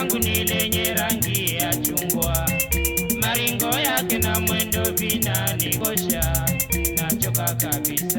langu ni lenye rangi ya chungwa, maringo yake na mwendo vinanigosha, nachoka kabisa.